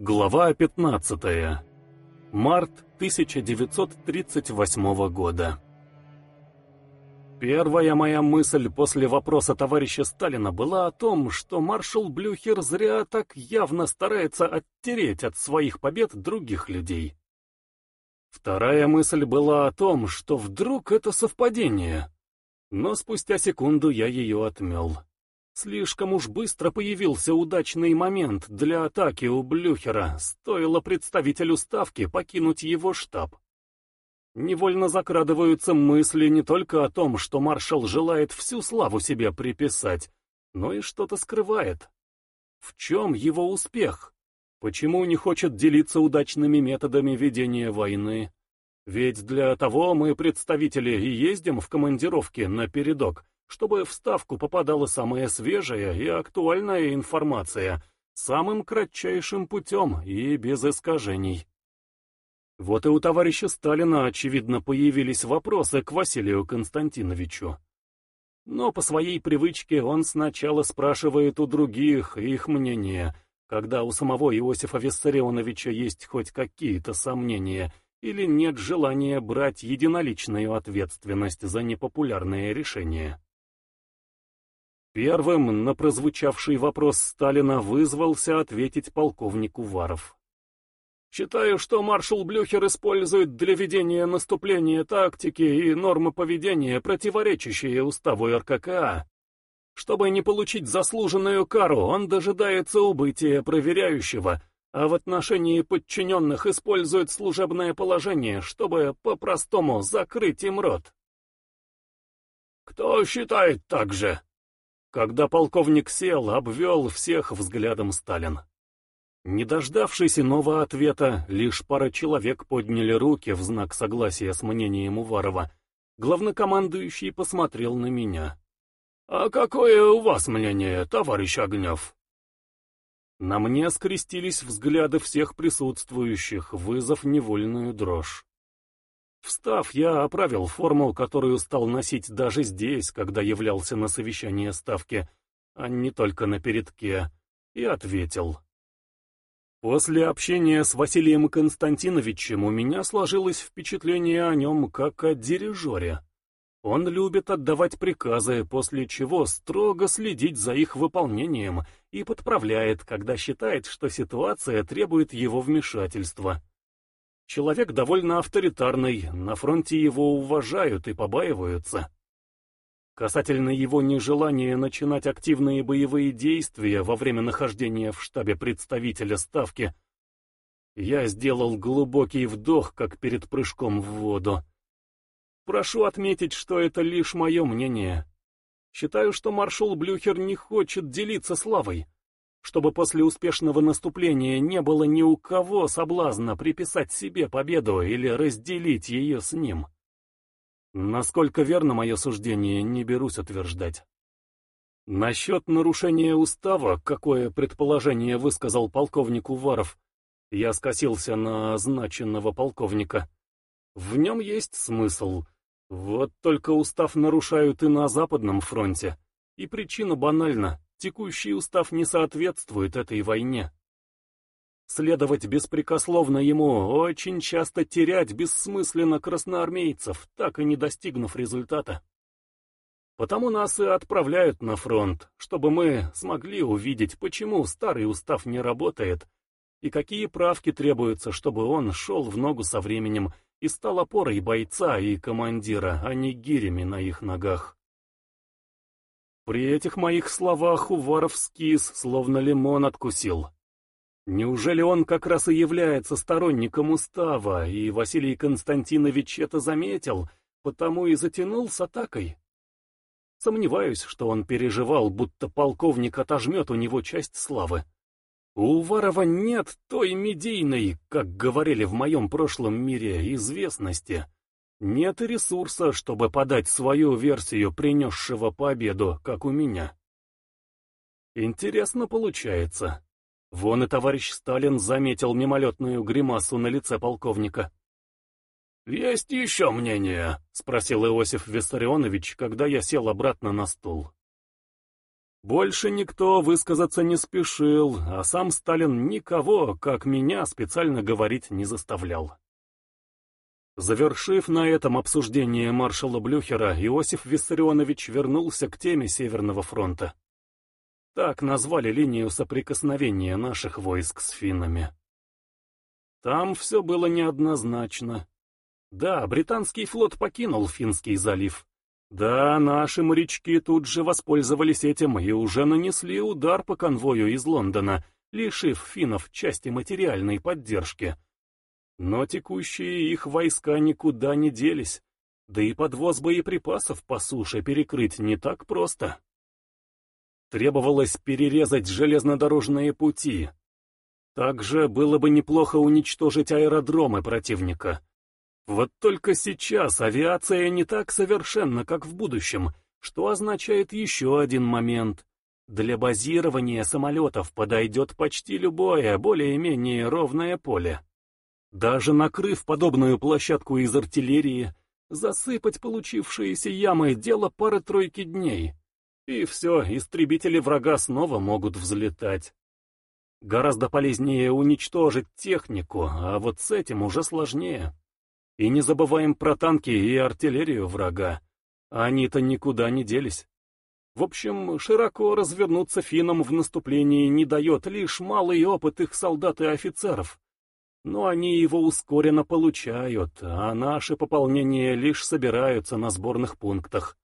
Глава 15. Март 1938 года. Первая моя мысль после вопроса товарища Сталина была о том, что маршал Блюхер зря так явно старается оттереть от своих побед других людей. Вторая мысль была о том, что вдруг это совпадение. Но спустя секунду я ее отмел. Слишком уж быстро появился удачный момент для атаки у Блюхера, стоило представителю Ставки покинуть его штаб. Невольно закрадываются мысли не только о том, что маршал желает всю славу себе приписать, но и что-то скрывает. В чем его успех? Почему не хочет делиться удачными методами ведения войны? Ведь для того мы, представители, и ездим в командировки на передок, чтобы в Ставку попадала самая свежая и актуальная информация, самым кратчайшим путем и без искажений. Вот и у товарища Сталина, очевидно, появились вопросы к Василию Константиновичу. Но по своей привычке он сначала спрашивает у других их мнение, когда у самого Иосифа Виссарионовича есть хоть какие-то сомнения или нет желания брать единоличную ответственность за непопулярные решения. Первым на прозвучавший вопрос Сталина вызвался ответить полковник Уваров. Считаю, что маршал Блюхер использует для ведения наступления тактики и нормы поведения, противоречащие уставу РККА. Чтобы не получить заслуженную кару, он дожидается убытия проверяющего, а в отношении подчиненных использует служебное положение, чтобы по-простому закрыть им рот. «Кто считает так же?» Когда полковник сел, обвел всех взглядом Сталин. Не дождавшись иного ответа, лишь пара человек подняли руки в знак согласия с мнением Уварова. Главнокомандующий посмотрел на меня. «А какое у вас мнение, товарищ Огнев?» На мне скрестились взгляды всех присутствующих, вызов невольную дрожь. Встав, я оправил форму, которую стал носить даже здесь, когда являлся на совещание ставки, а не только на передке, и ответил. После общения с Василием Константиновичем у меня сложилось впечатление о нем как о дирижере. Он любит отдавать приказы, после чего строго следить за их выполнением и подправляет, когда считает, что ситуация требует его вмешательства. Человек довольно авторитарный, на фронте его уважают и побаиваются. Касательно его нежелания начинать активные боевые действия во время нахождения в штабе представителя Ставки, я сделал глубокий вдох, как перед прыжком в воду. Прошу отметить, что это лишь мое мнение. Считаю, что маршал Блюхер не хочет делиться славой чтобы после успешного наступления не было ни у кого соблазна приписать себе победу или разделить ее с ним. Насколько верно мое суждение, не берусь утверждать. Насчет нарушения устава, какое предположение высказал полковник Уваров, я скосился на означенного полковника. В нем есть смысл. Вот только устав нарушают и на Западном фронте. И причина банальна. Текущий устав не соответствует этой войне. Следовать беспрекословно ему, очень часто терять бессмысленно красноармейцев, так и не достигнув результата. Потому нас и отправляют на фронт, чтобы мы смогли увидеть, почему старый устав не работает, и какие правки требуются, чтобы он шел в ногу со временем и стал опорой бойца и командира, а не гирями на их ногах. При этих моих словах Уваров скис, словно лимон откусил. Неужели он как раз и является сторонником устава, и Василий Константинович это заметил, потому и затянул с атакой? Сомневаюсь, что он переживал, будто полковник отожмет у него часть славы. У Уварова нет той медийной, как говорили в моем прошлом мире, известности, нет ресурса, чтобы подать свою версию принесшего победу, как у меня. Интересно получается. Вон и товарищ Сталин заметил мимолетную гримасу на лице полковника. «Есть еще мнение?» — спросил Иосиф Виссарионович, когда я сел обратно на стул. Больше никто высказаться не спешил, а сам Сталин никого, как меня, специально говорить не заставлял. Завершив на этом обсуждение маршала Блюхера, Иосиф Виссарионович вернулся к теме Северного фронта. Так назвали линию соприкосновения наших войск с финнами. Там все было неоднозначно. Да, британский флот покинул Финский залив. Да, наши морячки тут же воспользовались этим и уже нанесли удар по конвою из Лондона, лишив финнов части материальной поддержки. Но текущие их войска никуда не делись, да и подвоз боеприпасов по суше перекрыть не так просто. Требовалось перерезать железнодорожные пути. Также было бы неплохо уничтожить аэродромы противника. Вот только сейчас авиация не так совершенна, как в будущем, что означает еще один момент. Для базирования самолетов подойдет почти любое, более-менее ровное поле. Даже накрыв подобную площадку из артиллерии, засыпать получившиеся ямы — дело пары-тройки дней. И все, истребители врага снова могут взлетать. Гораздо полезнее уничтожить технику, а вот с этим уже сложнее. И не забываем про танки и артиллерию врага. Они-то никуда не делись. В общем, широко развернуться финнам в наступлении не дает лишь малый опыт их солдат и офицеров но они его ускоренно получают, а наши пополнения лишь собираются на сборных пунктах.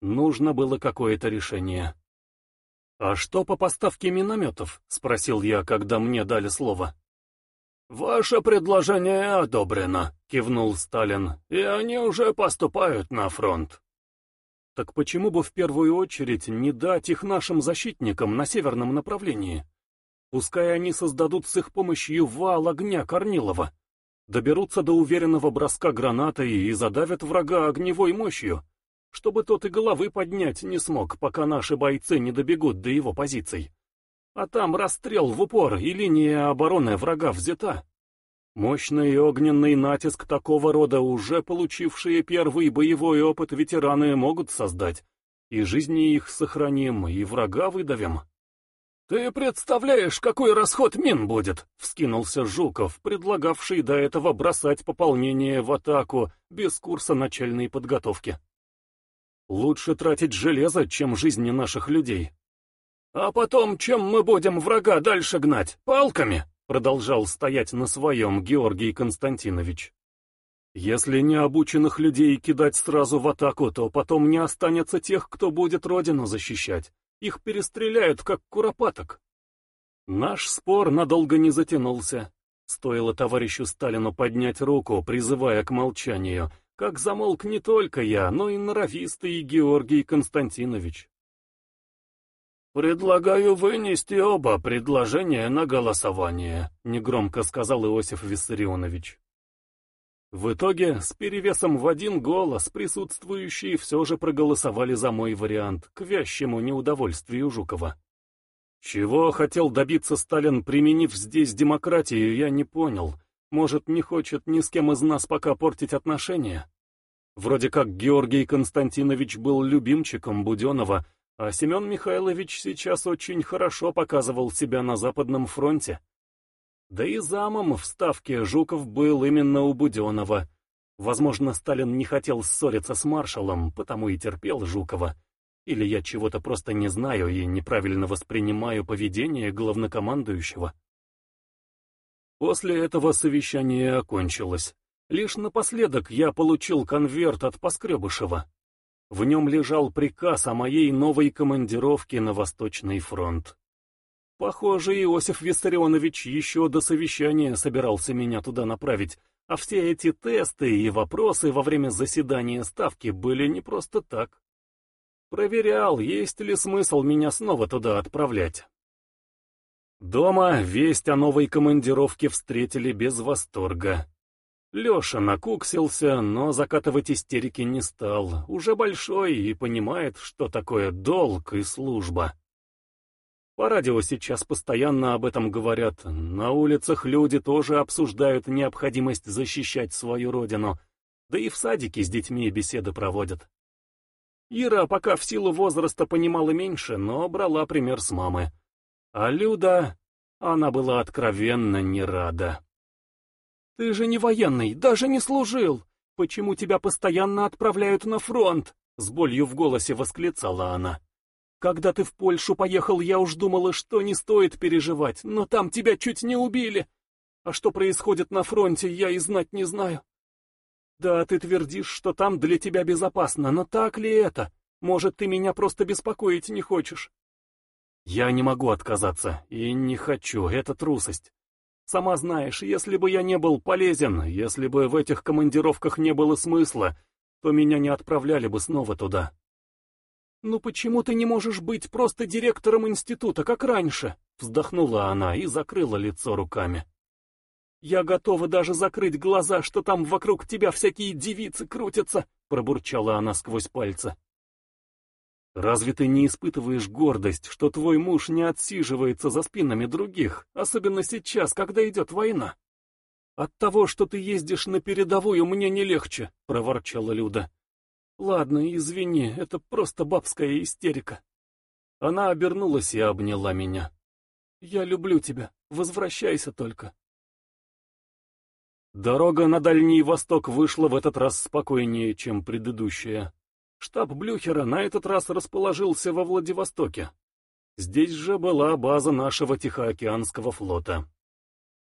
Нужно было какое-то решение. «А что по поставке минометов?» — спросил я, когда мне дали слово. «Ваше предложение одобрено», — кивнул Сталин, — «и они уже поступают на фронт». «Так почему бы в первую очередь не дать их нашим защитникам на северном направлении?» Пускай они создадут с их помощью вал огня Корнилова, доберутся до уверенного броска гранатой и задавят врага огневой мощью, чтобы тот и головы поднять не смог, пока наши бойцы не добегут до его позиций. А там расстрел в упор, и линия обороны врага взята. Мощный огненный натиск такого рода уже получившие первый боевой опыт ветераны могут создать, и жизни их сохраним, и врага выдавим. «Ты представляешь, какой расход мин будет?» — вскинулся Жуков, предлагавший до этого бросать пополнение в атаку без курса начальной подготовки. «Лучше тратить железо, чем жизни наших людей». «А потом, чем мы будем врага дальше гнать? Палками?» — продолжал стоять на своем Георгий Константинович. «Если не обученных людей кидать сразу в атаку, то потом не останется тех, кто будет родину защищать. Их перестреляют, как куропаток. Наш спор надолго не затянулся. Стоило товарищу Сталину поднять руку, призывая к молчанию, как замолк не только я, но и норовистый Георгий Константинович. «Предлагаю вынести оба предложения на голосование», — негромко сказал Иосиф Виссарионович. В итоге, с перевесом в один голос, присутствующие все же проголосовали за мой вариант, к вящему неудовольствию Жукова. Чего хотел добиться Сталин, применив здесь демократию, я не понял. Может, не хочет ни с кем из нас пока портить отношения? Вроде как Георгий Константинович был любимчиком Буденова, а Семен Михайлович сейчас очень хорошо показывал себя на Западном фронте. Да и замом в Ставке Жуков был именно у Буденова. Возможно, Сталин не хотел ссориться с маршалом, потому и терпел Жукова. Или я чего-то просто не знаю и неправильно воспринимаю поведение главнокомандующего. После этого совещание окончилось. Лишь напоследок я получил конверт от Поскребышева. В нем лежал приказ о моей новой командировке на Восточный фронт. Похоже, Иосиф Виссарионович еще до совещания собирался меня туда направить, а все эти тесты и вопросы во время заседания Ставки были не просто так. Проверял, есть ли смысл меня снова туда отправлять. Дома весть о новой командировке встретили без восторга. Леша накуксился, но закатывать истерики не стал, уже большой и понимает, что такое долг и служба. По радио сейчас постоянно об этом говорят. На улицах люди тоже обсуждают необходимость защищать свою родину. Да и в садике с детьми беседы проводят. Ира пока в силу возраста понимала меньше, но брала пример с мамы. А Люда, она была откровенно не рада. «Ты же не военный, даже не служил! Почему тебя постоянно отправляют на фронт?» С болью в голосе восклицала она. «Когда ты в Польшу поехал, я уж думала, что не стоит переживать, но там тебя чуть не убили. А что происходит на фронте, я и знать не знаю. Да, ты твердишь, что там для тебя безопасно, но так ли это? Может, ты меня просто беспокоить не хочешь?» «Я не могу отказаться, и не хочу, это трусость. Сама знаешь, если бы я не был полезен, если бы в этих командировках не было смысла, то меня не отправляли бы снова туда. «Ну почему ты не можешь быть просто директором института, как раньше?» Вздохнула она и закрыла лицо руками. «Я готова даже закрыть глаза, что там вокруг тебя всякие девицы крутятся», пробурчала она сквозь пальцы. Разве ты не испытываешь гордость, что твой муж не отсиживается за спинами других, особенно сейчас, когда идет война? От того, что ты ездишь на передовую, мне не легче, проворчала Люда. Ладно, извини, это просто бабская истерика. Она обернулась и обняла меня. Я люблю тебя, возвращайся только. Дорога на Дальний Восток вышла в этот раз спокойнее, чем предыдущая. Штаб Блюхера на этот раз расположился во Владивостоке. Здесь же была база нашего Тихоокеанского флота.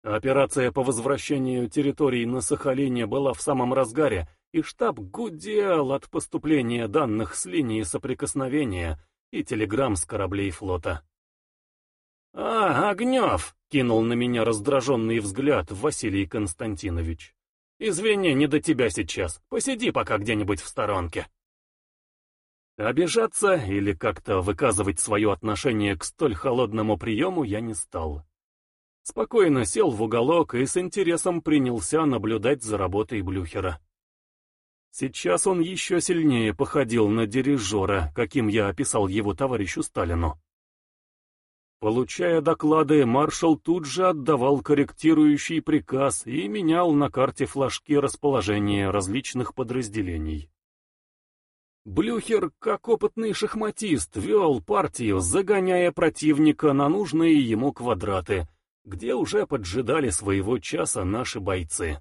Операция по возвращению территорий на Сахалине была в самом разгаре, и штаб гудел от поступления данных с линии соприкосновения и телеграмм с кораблей флота. «А, Огнев!» — кинул на меня раздраженный взгляд Василий Константинович. «Извини, не до тебя сейчас. Посиди пока где-нибудь в сторонке». Обижаться или как-то выказывать свое отношение к столь холодному приему я не стал. Спокойно сел в уголок и с интересом принялся наблюдать за работой Блюхера. Сейчас он еще сильнее походил на дирижера, каким я описал его товарищу Сталину. Получая доклады, маршал тут же отдавал корректирующий приказ и менял на карте флажки расположения различных подразделений. Блюхер, как опытный шахматист, вел партию, загоняя противника на нужные ему квадраты, где уже поджидали своего часа наши бойцы.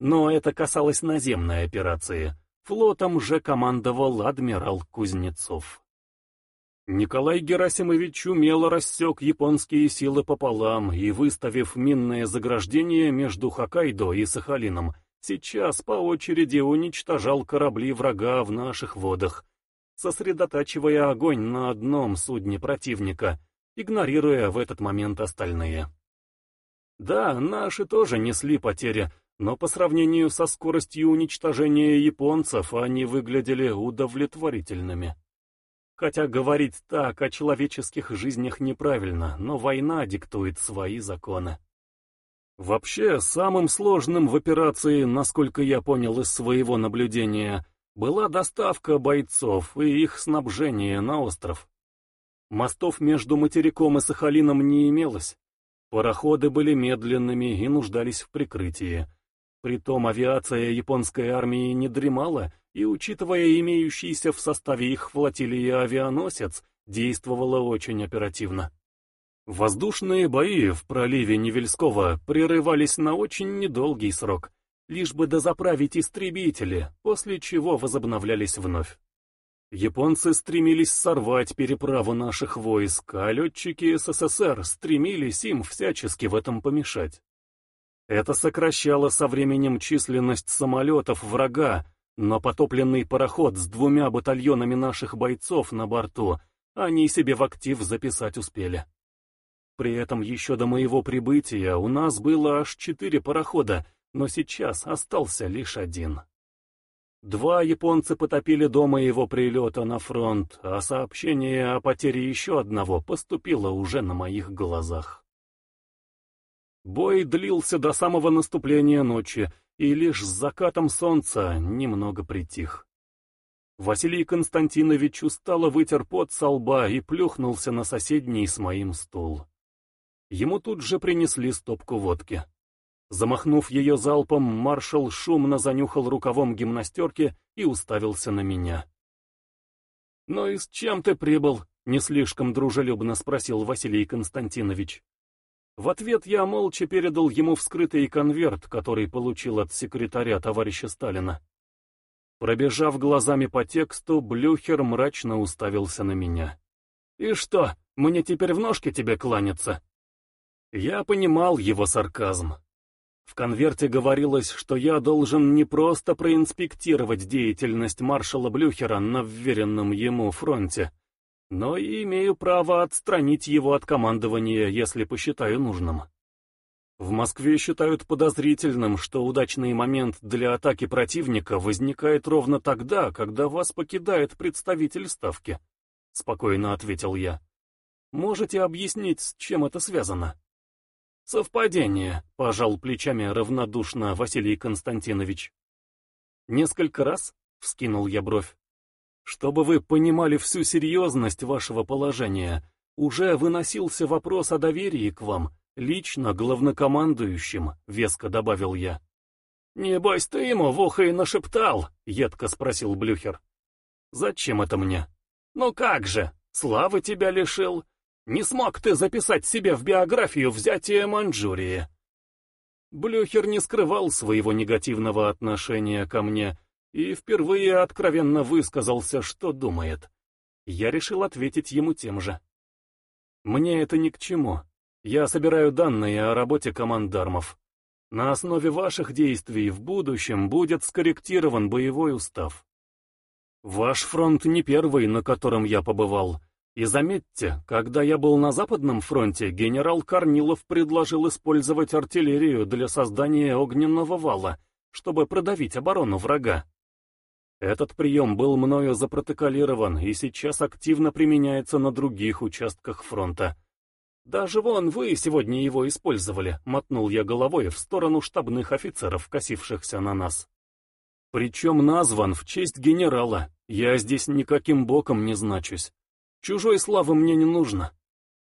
Но это касалось наземной операции. Флотом же командовал адмирал Кузнецов. Николай Герасимович умело рассек японские силы пополам и, выставив минное заграждение между Хоккайдо и Сахалином, сейчас по очереди уничтожал корабли врага в наших водах, сосредотачивая огонь на одном судне противника, игнорируя в этот момент остальные. Да, наши тоже несли потери, но по сравнению со скоростью уничтожения японцев они выглядели удовлетворительными. Хотя говорить так о человеческих жизнях неправильно, но война диктует свои законы. Вообще, самым сложным в операции, насколько я понял из своего наблюдения, была доставка бойцов и их снабжение на остров. Мостов между материком и Сахалином не имелось. Пароходы были медленными и нуждались в прикрытии. Притом авиация японской армии не дремала, и, учитывая имеющийся в составе их флотилии авианосец, действовала очень оперативно. Воздушные бои в проливе Невельского прерывались на очень недолгий срок, лишь бы дозаправить истребители, после чего возобновлялись вновь. Японцы стремились сорвать переправу наших войск, а летчики СССР стремились им всячески в этом помешать. Это сокращало со временем численность самолетов врага, но потопленный пароход с двумя батальонами наших бойцов на борту они себе в актив записать успели. При этом еще до моего прибытия у нас было аж четыре парохода, но сейчас остался лишь один. Два японца потопили до моего прилета на фронт, а сообщение о потере еще одного поступило уже на моих глазах. Бой длился до самого наступления ночи, и лишь с закатом солнца немного притих. Василий Константинович устало вытер пот со лба и плюхнулся на соседний с моим стул. Ему тут же принесли стопку водки. Замахнув ее залпом, маршал шумно занюхал рукавом гимнастерки и уставился на меня. «Ну и с чем ты прибыл?» — не слишком дружелюбно спросил Василий Константинович. В ответ я молча передал ему вскрытый конверт, который получил от секретаря товарища Сталина. Пробежав глазами по тексту, Блюхер мрачно уставился на меня. «И что, мне теперь в ножки тебе кланяться?» Я понимал его сарказм. В конверте говорилось, что я должен не просто проинспектировать деятельность маршала Блюхера на вверенном ему фронте, но и имею право отстранить его от командования, если посчитаю нужным. В Москве считают подозрительным, что удачный момент для атаки противника возникает ровно тогда, когда вас покидает представитель Ставки. Спокойно ответил я. Можете объяснить, с чем это связано? Совпадение, пожал плечами равнодушно Василий Константинович. Несколько раз, вскинул я бровь. Чтобы вы понимали всю серьезность вашего положения, уже выносился вопрос о доверии к вам, «Лично главнокомандующим», — веско добавил я. «Небось, ты ему в ухо и нашептал?» — едко спросил Блюхер. «Зачем это мне?» «Ну как же, славы тебя лишил. Не смог ты записать себе в биографию взятие Манчжурии». Блюхер не скрывал своего негативного отношения ко мне и впервые откровенно высказался, что думает. Я решил ответить ему тем же. «Мне это ни к чему. Я собираю данные о работе командармов. На основе ваших действий в будущем будет скорректирован боевой устав. Ваш фронт не первый, на котором я побывал. И заметьте, когда я был на Западном фронте, генерал Корнилов предложил использовать артиллерию для создания огненного вала, чтобы продавить оборону врага. Этот прием был мною запротоколирован и сейчас активно применяется на других участках фронта. «Даже вон вы сегодня его использовали», — мотнул я головой в сторону штабных офицеров, косившихся на нас. «Причем назван в честь генерала. Я здесь никаким боком не значусь. Чужой славы мне не нужно.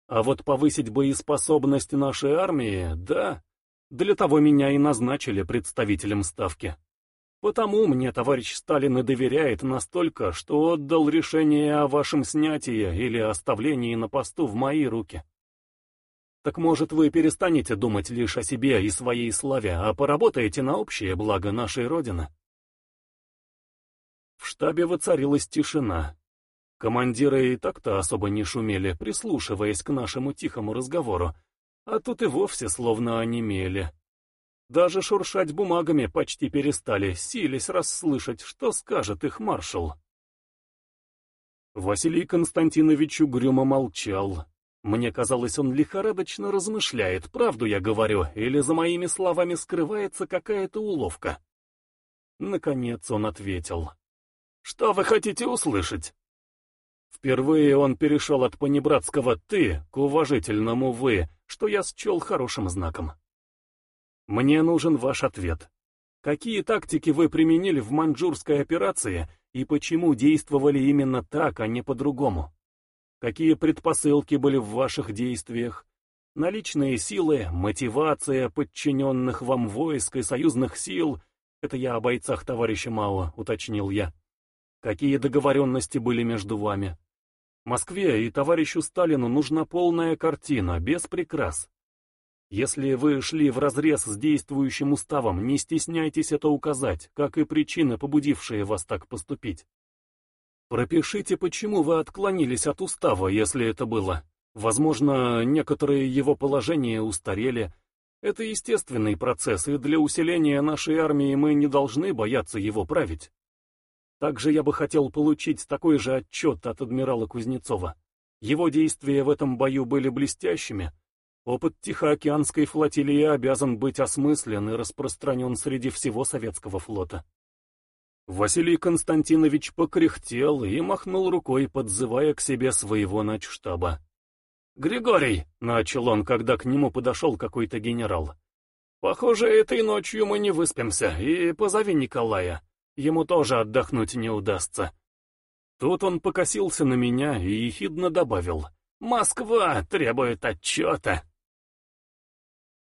А вот повысить боеспособность нашей армии, да, для того меня и назначили представителем Ставки. Потому мне товарищ Сталин и доверяет настолько, что отдал решение о вашем снятии или оставлении на посту в мои руки. Так может вы перестанете думать лишь о себе и своей славе, а поработаете на общее благо нашей Родины? В штабе воцарилась тишина. Командиры и так-то особо не шумели, прислушиваясь к нашему тихому разговору, а тут и вовсе словно онемели. Даже шуршать бумагами почти перестали, сились расслышать, что скажет их маршал. Василий Константинович угрюмо молчал, мне казалось, он лихорадочно размышляет, правду я говорю, или за моими словами скрывается какая-то уловка. Наконец он ответил. «Что вы хотите услышать?» Впервые он перешел от понебратского «ты» к уважительному «вы», что я счел хорошим знаком. Мне нужен ваш ответ. Какие тактики вы применили в маньчжурской операции и почему действовали именно так, а не по-другому? Какие предпосылки были в ваших действиях? Наличные силы, мотивация подчиненных вам войск и союзных сил — это я о бойцах товарища Мао, уточнил я. Какие договоренности были между вами? Москве и товарищу Сталину нужна полная картина, без прикрас. Если вы шли вразрез с действующим уставом, не стесняйтесь это указать, как и причины, побудившие вас так поступить. Пропишите, почему вы отклонились от устава, если это было. Возможно, некоторые его положения устарели. Это естественный процесс, и для усиления нашей армии мы не должны бояться его править. Также я бы хотел получить такой же отчет от адмирала Кузнецова. Его действия в этом бою были блестящими. Опыт Тихоокеанской флотилии обязан быть осмыслен и распространен среди всего советского флота. Василий Константинович покряхтел и махнул рукой, подзывая к себе своего начштаба. «Григорий!» — начал он, когда к нему подошел какой-то генерал. «Похоже, этой ночью мы не выспимся, и позови Николая. Ему тоже отдохнуть не удастся». Тут он покосился на меня и ехидно добавил. «Москва требует отчета».